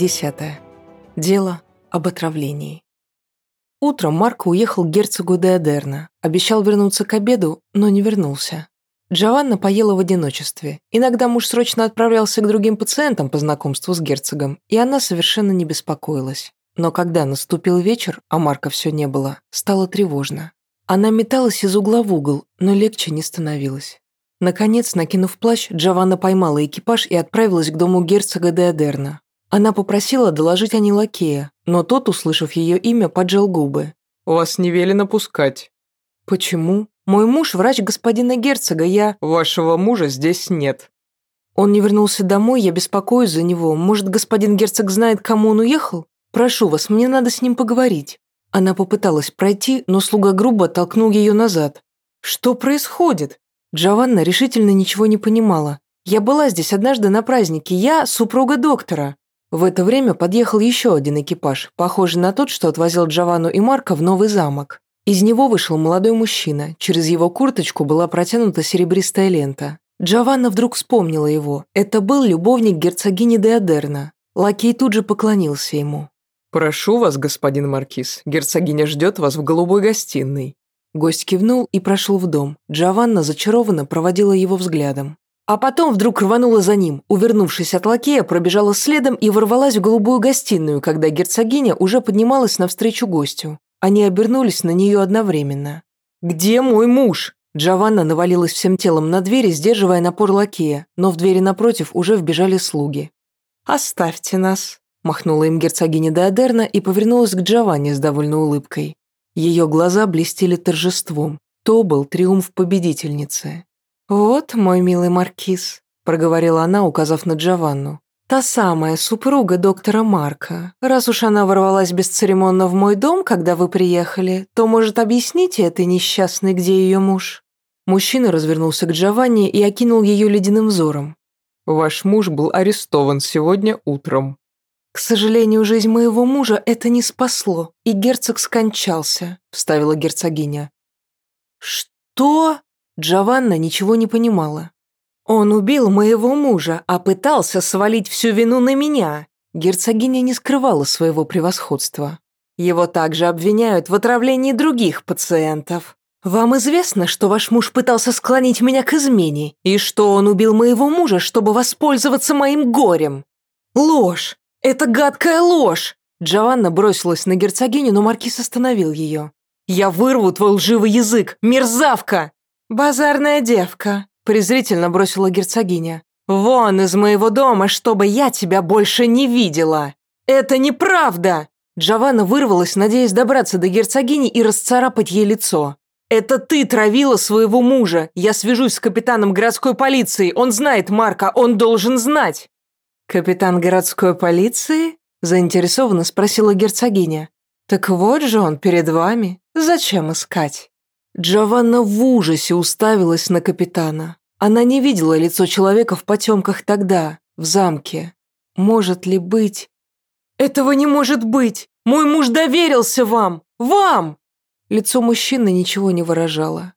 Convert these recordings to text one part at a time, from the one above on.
Десятое. Дело об отравлении. Утром Марко уехал к герцогу Деодерна, обещал вернуться к обеду, но не вернулся. Джованна поела в одиночестве. Иногда муж срочно отправлялся к другим пациентам по знакомству с герцогом, и она совершенно не беспокоилась. Но когда наступил вечер, а Марка все не было, стало тревожно. Она металась из угла в угол, но легче не становилось. Наконец, накинув плащ, Джованна поймала экипаж и отправилась к дому герцога Деодерна. Она попросила доложить о ней лакея, но тот, услышав ее имя, поджал губы. «Вас не велено пускать». «Почему? Мой муж врач господина герцога, я...» «Вашего мужа здесь нет». «Он не вернулся домой, я беспокоюсь за него. Может, господин герцог знает, кому он уехал? Прошу вас, мне надо с ним поговорить». Она попыталась пройти, но слуга грубо толкнул ее назад. «Что происходит?» Джованна решительно ничего не понимала. «Я была здесь однажды на празднике. Я супруга доктора». В это время подъехал еще один экипаж, похожий на тот, что отвозил Джованну и Марка в новый замок. Из него вышел молодой мужчина, через его курточку была протянута серебристая лента. Джованна вдруг вспомнила его. Это был любовник герцогини Деодерна. Лакей тут же поклонился ему. «Прошу вас, господин Маркиз, герцогиня ждет вас в голубой гостиной». Гость кивнул и прошел в дом. Джованна зачарованно проводила его взглядом. А потом вдруг рванула за ним, увернувшись от лакея, пробежала следом и ворвалась в голубую гостиную, когда герцогиня уже поднималась навстречу гостю. Они обернулись на нее одновременно. «Где мой муж?» Джованна навалилась всем телом на двери, сдерживая напор лакея, но в двери напротив уже вбежали слуги. «Оставьте нас», – махнула им герцогиня Деодерна и повернулась к Джованне с довольной улыбкой. Ее глаза блестели торжеством. То был триумф победительницы. «Вот, мой милый маркиз», – проговорила она, указав на Джованну. «Та самая супруга доктора Марка. Раз уж она ворвалась бесцеремонно в мой дом, когда вы приехали, то, может, объясните этой несчастной, где ее муж?» Мужчина развернулся к Джованни и окинул ее ледяным взором. «Ваш муж был арестован сегодня утром». «К сожалению, жизнь моего мужа это не спасло, и герцог скончался», – вставила герцогиня. «Что?» Джованна ничего не понимала. «Он убил моего мужа, а пытался свалить всю вину на меня». Герцогиня не скрывала своего превосходства. Его также обвиняют в отравлении других пациентов. Вам известно, что ваш муж пытался склонить меня к измене, и что он убил моего мужа, чтобы воспользоваться моим горем? Ложь! Это гадкая ложь! Джованна бросилась на герцогиню, но маркиз остановил ее. «Я вырву твой лживый язык, мерзавка!» «Базарная девка», – презрительно бросила герцогиня. «Вон из моего дома, чтобы я тебя больше не видела!» «Это неправда!» Джованна вырвалась, надеясь добраться до герцогини и расцарапать ей лицо. «Это ты травила своего мужа! Я свяжусь с капитаном городской полиции! Он знает Марка, он должен знать!» «Капитан городской полиции?» – заинтересованно спросила герцогиня. «Так вот же он перед вами. Зачем искать?» Джованна в ужасе уставилась на капитана. Она не видела лицо человека в потемках тогда, в замке. Может ли быть... «Этого не может быть! Мой муж доверился вам! Вам!» Лицо мужчины ничего не выражало.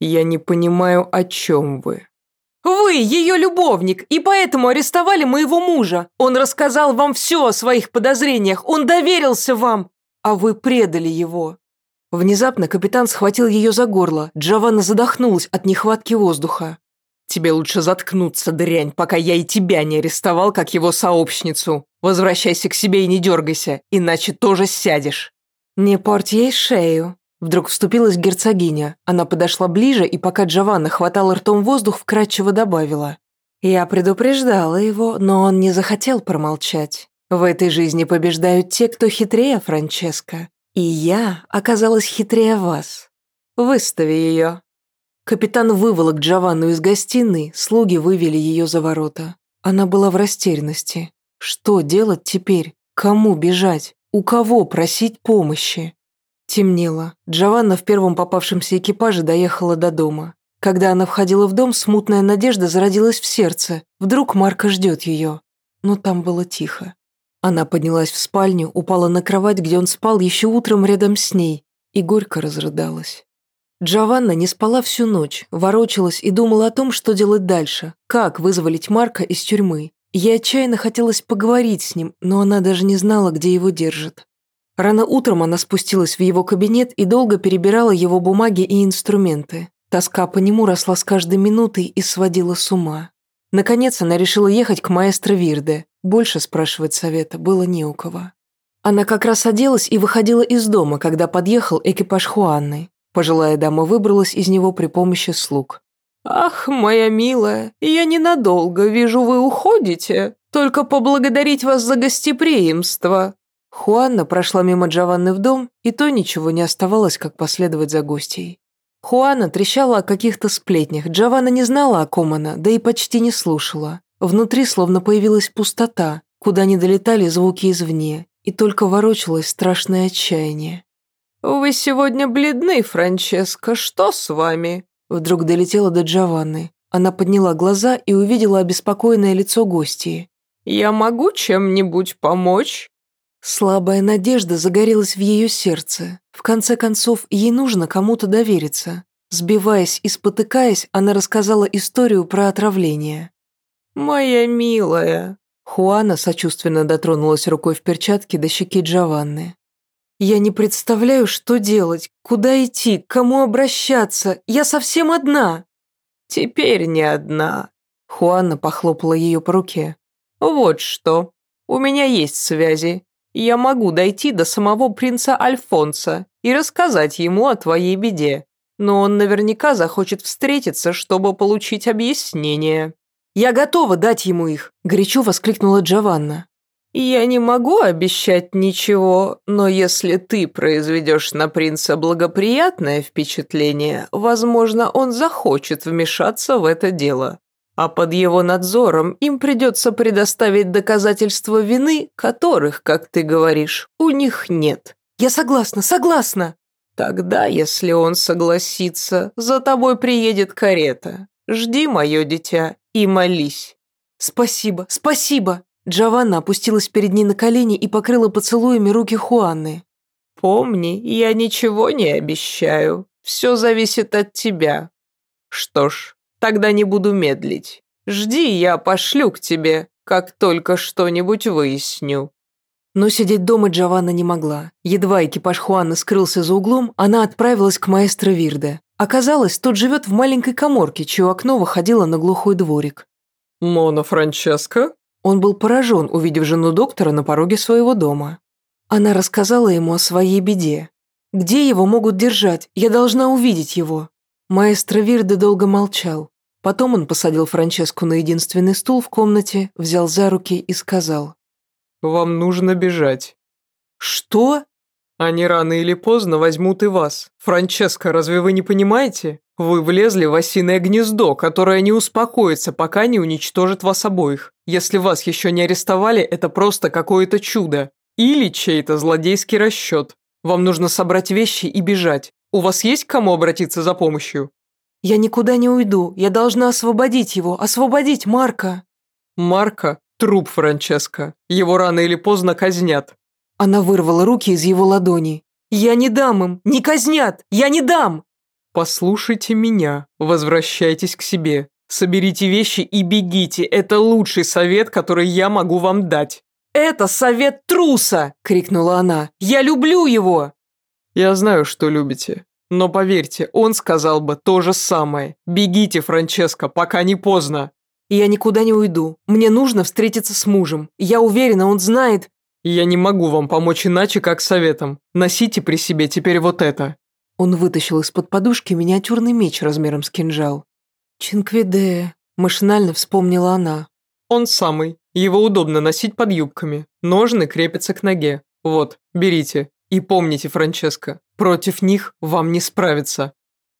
«Я не понимаю, о чем вы». «Вы ее любовник, и поэтому арестовали моего мужа. Он рассказал вам все о своих подозрениях, он доверился вам, а вы предали его. Внезапно капитан схватил ее за горло. Джованна задохнулась от нехватки воздуха. «Тебе лучше заткнуться, дрянь, пока я и тебя не арестовал, как его сообщницу. Возвращайся к себе и не дергайся, иначе тоже сядешь». «Не порть ей шею», Вдруг вступилась герцогиня. Она подошла ближе, и пока Джованна хватала ртом воздух, вкратчиво добавила. «Я предупреждала его, но он не захотел промолчать. В этой жизни побеждают те, кто хитрее, Франческо. И я оказалась хитрее вас. Выстави ее». Капитан выволок Джованну из гостиной, слуги вывели ее за ворота. Она была в растерянности. Что делать теперь? Кому бежать? У кого просить помощи? Темнело. Джованна в первом попавшемся экипаже доехала до дома. Когда она входила в дом, смутная надежда зародилась в сердце. Вдруг Марка ждет ее. Но там было тихо. Она поднялась в спальню, упала на кровать, где он спал еще утром рядом с ней, и горько разрыдалась. Джованна не спала всю ночь, ворочалась и думала о том, что делать дальше, как вызволить Марка из тюрьмы. Ей отчаянно хотелось поговорить с ним, но она даже не знала, где его держит. Рано утром она спустилась в его кабинет и долго перебирала его бумаги и инструменты. Тоска по нему росла с каждой минутой и сводила с ума. Наконец она решила ехать к маэстро Вирде. Больше спрашивать совета было не у кого. Она как раз оделась и выходила из дома, когда подъехал экипаж Хуанны. Пожилая дама выбралась из него при помощи слуг. «Ах, моя милая, я ненадолго вижу, вы уходите. Только поблагодарить вас за гостеприимство». Хуанна прошла мимо Джованны в дом, и то ничего не оставалось, как последовать за гостьей. Хуана трещала о каких-то сплетнях, Джованна не знала о ком она, да и почти не слушала. Внутри словно появилась пустота, куда не долетали звуки извне, и только ворочалось страшное отчаяние. «Вы сегодня бледны, Франческо, что с вами?» Вдруг долетела до Джованны. Она подняла глаза и увидела обеспокоенное лицо гостей. «Я могу чем-нибудь помочь?» Слабая надежда загорелась в ее сердце. В конце концов, ей нужно кому-то довериться. Сбиваясь и спотыкаясь, она рассказала историю про отравление. «Моя милая!» Хуана сочувственно дотронулась рукой в перчатке до щеки Джованны. «Я не представляю, что делать, куда идти, к кому обращаться. Я совсем одна!» «Теперь не одна!» Хуанна похлопала ее по руке. «Вот что. У меня есть связи я могу дойти до самого принца Альфонса и рассказать ему о твоей беде. Но он наверняка захочет встретиться, чтобы получить объяснение». «Я готова дать ему их», – горячо воскликнула Джованна. «Я не могу обещать ничего, но если ты произведешь на принца благоприятное впечатление, возможно, он захочет вмешаться в это дело а под его надзором им придется предоставить доказательства вины, которых, как ты говоришь, у них нет. Я согласна, согласна. Тогда, если он согласится, за тобой приедет карета. Жди, мое дитя, и молись. Спасибо, спасибо. Джованна опустилась перед ней на колени и покрыла поцелуями руки Хуанны. «Помни, я ничего не обещаю. Все зависит от тебя. Что ж, Тогда не буду медлить. Жди, я пошлю к тебе, как только что-нибудь выясню». Но сидеть дома Джованна не могла. Едва экипаж Хуана скрылся за углом, она отправилась к маэстро Вирде. Оказалось, тот живет в маленькой коморке, чье окно выходило на глухой дворик. «Мона Франческо?» Он был поражен, увидев жену доктора на пороге своего дома. Она рассказала ему о своей беде. «Где его могут держать? Я должна увидеть его». Маэстро Вирде долго молчал. Потом он посадил Франческу на единственный стул в комнате, взял за руки и сказал. «Вам нужно бежать». «Что?» «Они рано или поздно возьмут и вас. Франческа, разве вы не понимаете? Вы влезли в осиное гнездо, которое не успокоится, пока не уничтожит вас обоих. Если вас еще не арестовали, это просто какое-то чудо. Или чей-то злодейский расчет. Вам нужно собрать вещи и бежать. У вас есть к кому обратиться за помощью?» «Я никуда не уйду. Я должна освободить его. Освободить Марка». «Марка? Труп Франческо. Его рано или поздно казнят». Она вырвала руки из его ладони. «Я не дам им! Не казнят! Я не дам!» «Послушайте меня. Возвращайтесь к себе. Соберите вещи и бегите. Это лучший совет, который я могу вам дать». «Это совет труса!» – крикнула она. «Я люблю его!» Я знаю, что любите. Но поверьте, он сказал бы то же самое. Бегите, Франческо, пока не поздно. Я никуда не уйду. Мне нужно встретиться с мужем. Я уверена, он знает... Я не могу вам помочь иначе, как советом. Носите при себе теперь вот это. Он вытащил из-под подушки миниатюрный меч размером с кинжал. Чинквиде, машинально вспомнила она. Он самый. Его удобно носить под юбками. Ножны крепятся к ноге. Вот, берите. И помните, Франческо, против них вам не справиться».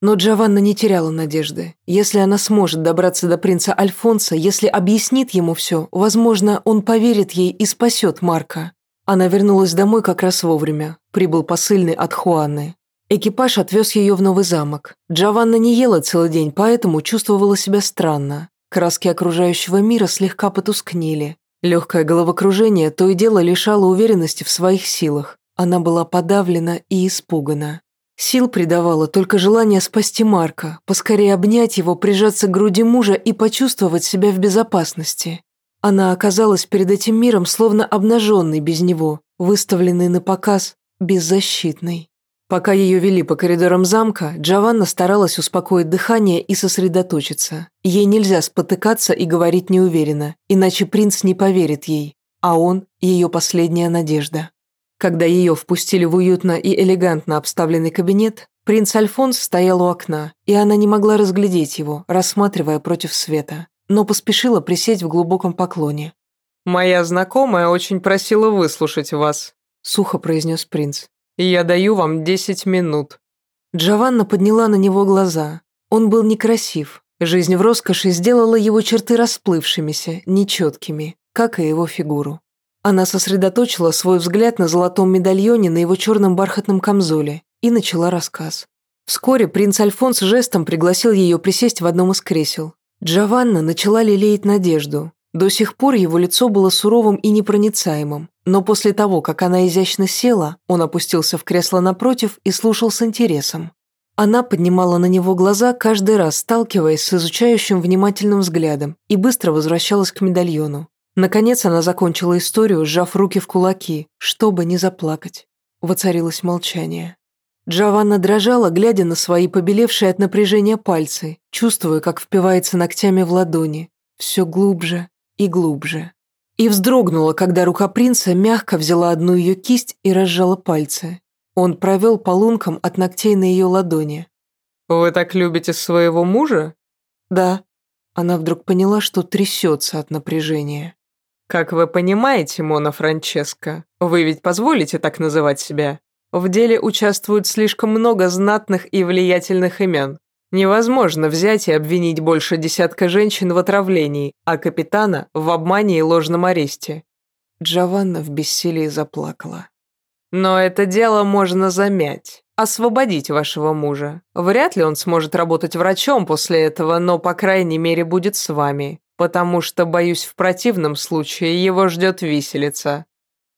Но Джованна не теряла надежды. Если она сможет добраться до принца Альфонса, если объяснит ему все, возможно, он поверит ей и спасет Марка. Она вернулась домой как раз вовремя. Прибыл посыльный от Хуаны. Экипаж отвез ее в новый замок. Джованна не ела целый день, поэтому чувствовала себя странно. Краски окружающего мира слегка потускнели. Легкое головокружение то и дело лишало уверенности в своих силах. Она была подавлена и испугана. Сил придавало только желание спасти Марка, поскорее обнять его, прижаться к груди мужа и почувствовать себя в безопасности. Она оказалась перед этим миром словно обнаженной без него, выставленной на показ, беззащитной. Пока ее вели по коридорам замка, Джованна старалась успокоить дыхание и сосредоточиться. Ей нельзя спотыкаться и говорить неуверенно, иначе принц не поверит ей, а он – ее последняя надежда. Когда ее впустили в уютно и элегантно обставленный кабинет, принц Альфонс стоял у окна, и она не могла разглядеть его, рассматривая против света, но поспешила присесть в глубоком поклоне. «Моя знакомая очень просила выслушать вас», – сухо произнес принц. «Я даю вам десять минут». Джованна подняла на него глаза. Он был некрасив. Жизнь в роскоши сделала его черты расплывшимися, нечеткими, как и его фигуру. Она сосредоточила свой взгляд на золотом медальоне на его черном бархатном камзоле и начала рассказ. Вскоре принц Альфонс жестом пригласил ее присесть в одном из кресел. Джованна начала лелеять надежду. До сих пор его лицо было суровым и непроницаемым, но после того, как она изящно села, он опустился в кресло напротив и слушал с интересом. Она поднимала на него глаза, каждый раз сталкиваясь с изучающим внимательным взглядом, и быстро возвращалась к медальону. Наконец она закончила историю, сжав руки в кулаки, чтобы не заплакать. Воцарилось молчание. Джованна дрожала, глядя на свои побелевшие от напряжения пальцы, чувствуя, как впивается ногтями в ладони. Все глубже и глубже. И вздрогнула, когда рука принца мягко взяла одну ее кисть и разжала пальцы. Он провел по лункам от ногтей на ее ладони. «Вы так любите своего мужа?» «Да». Она вдруг поняла, что трясется от напряжения. «Как вы понимаете, Мона Франческо, вы ведь позволите так называть себя? В деле участвует слишком много знатных и влиятельных имен. Невозможно взять и обвинить больше десятка женщин в отравлении, а капитана в обмане и ложном аресте». Джованна в бессилии заплакала. «Но это дело можно замять, освободить вашего мужа. Вряд ли он сможет работать врачом после этого, но, по крайней мере, будет с вами потому что, боюсь, в противном случае его ждет виселица».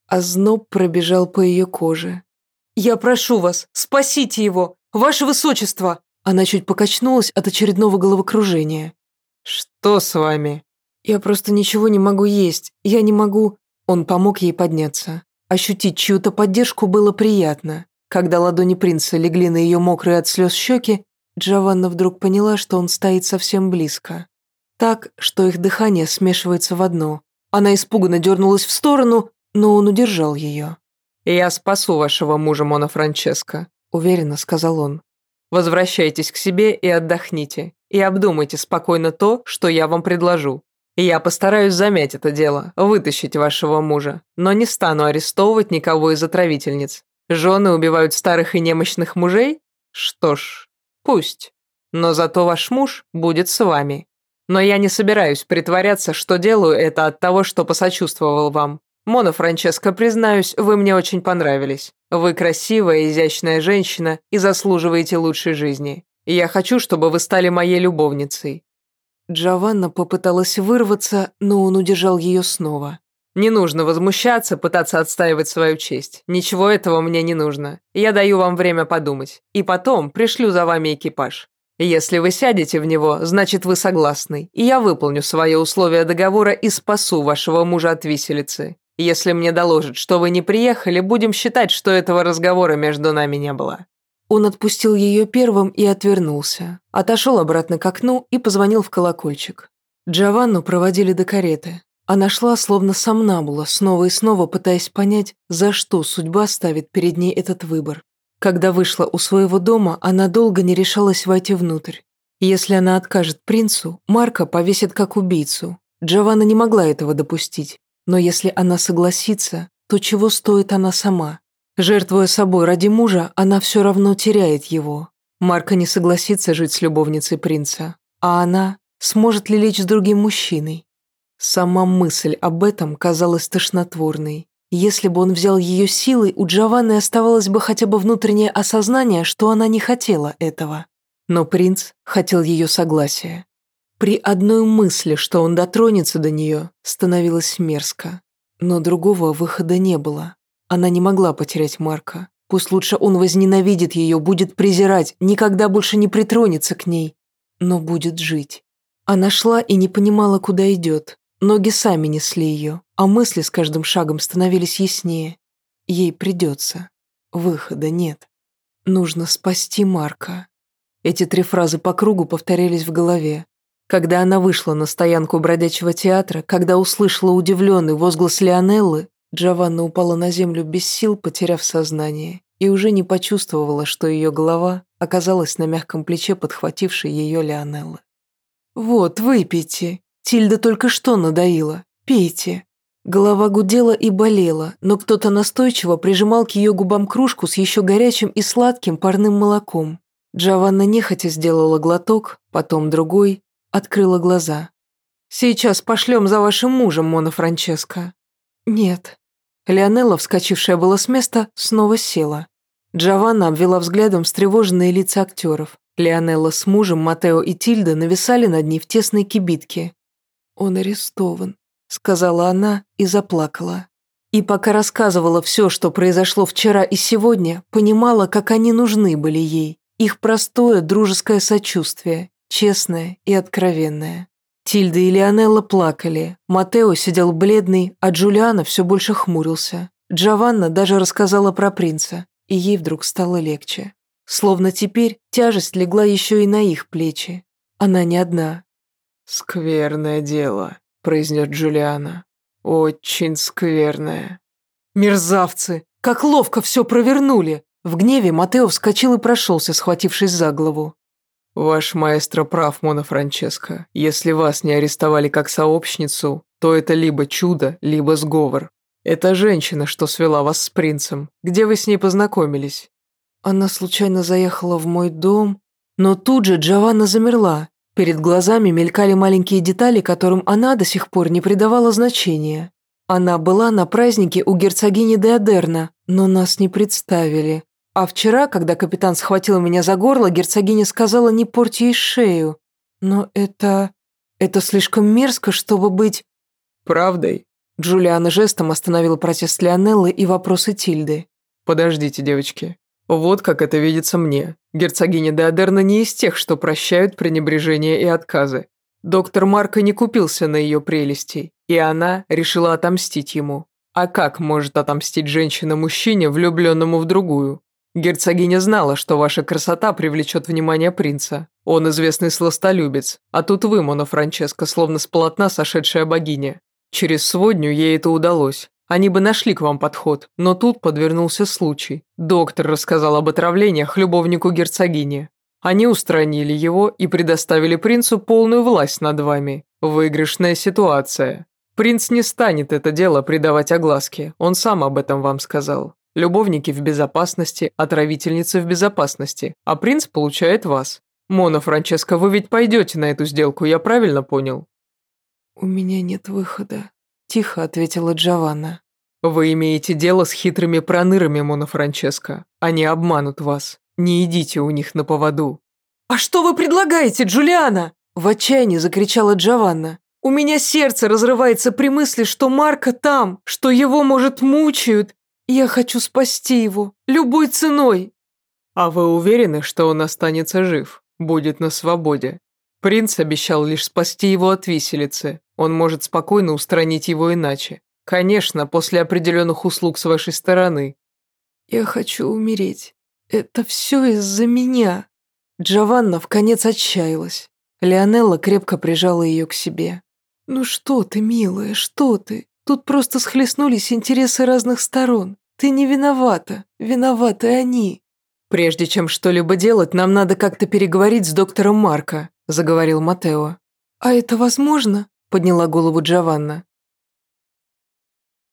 А зноб пробежал по ее коже. «Я прошу вас, спасите его! Ваше высочество!» Она чуть покачнулась от очередного головокружения. «Что с вами?» «Я просто ничего не могу есть. Я не могу...» Он помог ей подняться. Ощутить чью-то поддержку было приятно. Когда ладони принца легли на ее мокрые от слез щеки, Джованна вдруг поняла, что он стоит совсем близко. Так, что их дыхание смешивается в одно. Она испуганно дернулась в сторону, но он удержал ее. «Я спасу вашего мужа, Мона Франческо», — уверенно сказал он. «Возвращайтесь к себе и отдохните, и обдумайте спокойно то, что я вам предложу. Я постараюсь замять это дело, вытащить вашего мужа, но не стану арестовывать никого из отравительниц. Жены убивают старых и немощных мужей? Что ж, пусть. Но зато ваш муж будет с вами, но я не собираюсь притворяться, что делаю это от того, что посочувствовал вам. Мона Франческо, признаюсь, вы мне очень понравились. Вы красивая, изящная женщина и заслуживаете лучшей жизни. Я хочу, чтобы вы стали моей любовницей». Джованна попыталась вырваться, но он удержал ее снова. «Не нужно возмущаться, пытаться отстаивать свою честь. Ничего этого мне не нужно. Я даю вам время подумать. И потом пришлю за вами экипаж. Если вы сядете в него, значит вы согласны, и я выполню свои условия договора и спасу вашего мужа от виселицы. Если мне доложат, что вы не приехали, будем считать, что этого разговора между нами не было». Он отпустил ее первым и отвернулся. Отошел обратно к окну и позвонил в колокольчик. Джованну проводили до кареты. Она шла, словно сомнамбула, снова и снова пытаясь понять, за что судьба ставит перед ней этот выбор. Когда вышла у своего дома, она долго не решалась войти внутрь. Если она откажет принцу, Марка повесит как убийцу. Джованна не могла этого допустить. Но если она согласится, то чего стоит она сама? Жертвуя собой ради мужа, она все равно теряет его. Марка не согласится жить с любовницей принца. А она сможет ли лечь с другим мужчиной? Сама мысль об этом казалась тошнотворной. Если бы он взял ее силой, у Джованны оставалось бы хотя бы внутреннее осознание, что она не хотела этого. Но принц хотел ее согласия. При одной мысли, что он дотронется до нее, становилось мерзко. Но другого выхода не было. Она не могла потерять Марка. Пусть лучше он возненавидит ее, будет презирать, никогда больше не притронется к ней, но будет жить. Она шла и не понимала, куда идет. Ноги сами несли ее, а мысли с каждым шагом становились яснее. Ей придется. Выхода нет. Нужно спасти Марка. Эти три фразы по кругу повторялись в голове. Когда она вышла на стоянку бродячего театра, когда услышала удивленный возглас Лионеллы, Джованна упала на землю без сил, потеряв сознание, и уже не почувствовала, что ее голова оказалась на мягком плече подхватившей ее Лионеллы. «Вот, выпейте. Тильда только что надоила. Пейте». Голова гудела и болела, но кто-то настойчиво прижимал к ее губам кружку с еще горячим и сладким парным молоком. Джованна нехотя сделала глоток, потом другой, открыла глаза. «Сейчас пошлем за вашим мужем, Мона Франческо». «Нет». Леонелла, вскочившая была с места, снова села. Джованна обвела взглядом встревоженные лица актеров. Леонелла с мужем, Матео и Тильда нависали над ней в тесной кибитке. «Он арестован», — сказала она и заплакала. И пока рассказывала все, что произошло вчера и сегодня, понимала, как они нужны были ей. Их простое дружеское сочувствие, честное и откровенное. Тильда и Леонелла плакали, Матео сидел бледный, а Джулиана все больше хмурился. Джованна даже рассказала про принца, и ей вдруг стало легче. Словно теперь тяжесть легла еще и на их плечи. Она не одна. «Скверное дело», — произнес Джулиана. «Очень скверное». «Мерзавцы! Как ловко все провернули!» В гневе Матео вскочил и прошелся, схватившись за голову. «Ваш маэстро прав, Мона Франческо. Если вас не арестовали как сообщницу, то это либо чудо, либо сговор. Это женщина, что свела вас с принцем. Где вы с ней познакомились?» Она случайно заехала в мой дом, но тут же Джованна замерла. Перед глазами мелькали маленькие детали, которым она до сих пор не придавала значения. Она была на празднике у герцогини Деодерна, но нас не представили. А вчера, когда капитан схватил меня за горло, герцогиня сказала не порть ей шею. Но это... это слишком мерзко, чтобы быть... Правдой? Джулиана жестом остановила протест Лионеллы и вопросы Тильды. Подождите, девочки. Вот как это видится мне. Герцогиня Деодерна не из тех, что прощают пренебрежение и отказы. Доктор Марко не купился на ее прелести, и она решила отомстить ему. А как может отомстить женщина мужчине, влюбленному в другую? Герцогиня знала, что ваша красота привлечет внимание принца. Он известный сластолюбец, а тут вы, Мона Франческо, словно с полотна сошедшая богиня. Через сводню ей это удалось. Они бы нашли к вам подход, но тут подвернулся случай. Доктор рассказал об отравлениях любовнику герцогини. Они устранили его и предоставили принцу полную власть над вами. Выигрышная ситуация. Принц не станет это дело придавать огласке, он сам об этом вам сказал. Любовники в безопасности, отравительницы в безопасности, а принц получает вас. Мона Франческо, вы ведь пойдете на эту сделку, я правильно понял?» «У меня нет выхода», – тихо ответила Джованна. «Вы имеете дело с хитрыми пронырами, Мона Франческо. Они обманут вас. Не идите у них на поводу». «А что вы предлагаете, Джулиана?» – в отчаянии закричала Джованна. «У меня сердце разрывается при мысли, что Марка там, что его, может, мучают, я хочу спасти его, любой ценой. А вы уверены, что он останется жив, будет на свободе? Принц обещал лишь спасти его от виселицы. Он может спокойно устранить его иначе. Конечно, после определенных услуг с вашей стороны. Я хочу умереть. Это все из-за меня. Джованна в конец отчаялась. Леонелла крепко прижала ее к себе. «Ну что ты, милая, что ты? Тут просто схлестнулись интересы разных сторон. Ты не виновата, виноваты они. Прежде чем что-либо делать, нам надо как-то переговорить с доктором Марко, заговорил Матео. А это возможно? Подняла голову Джованна.